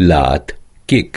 लात किक।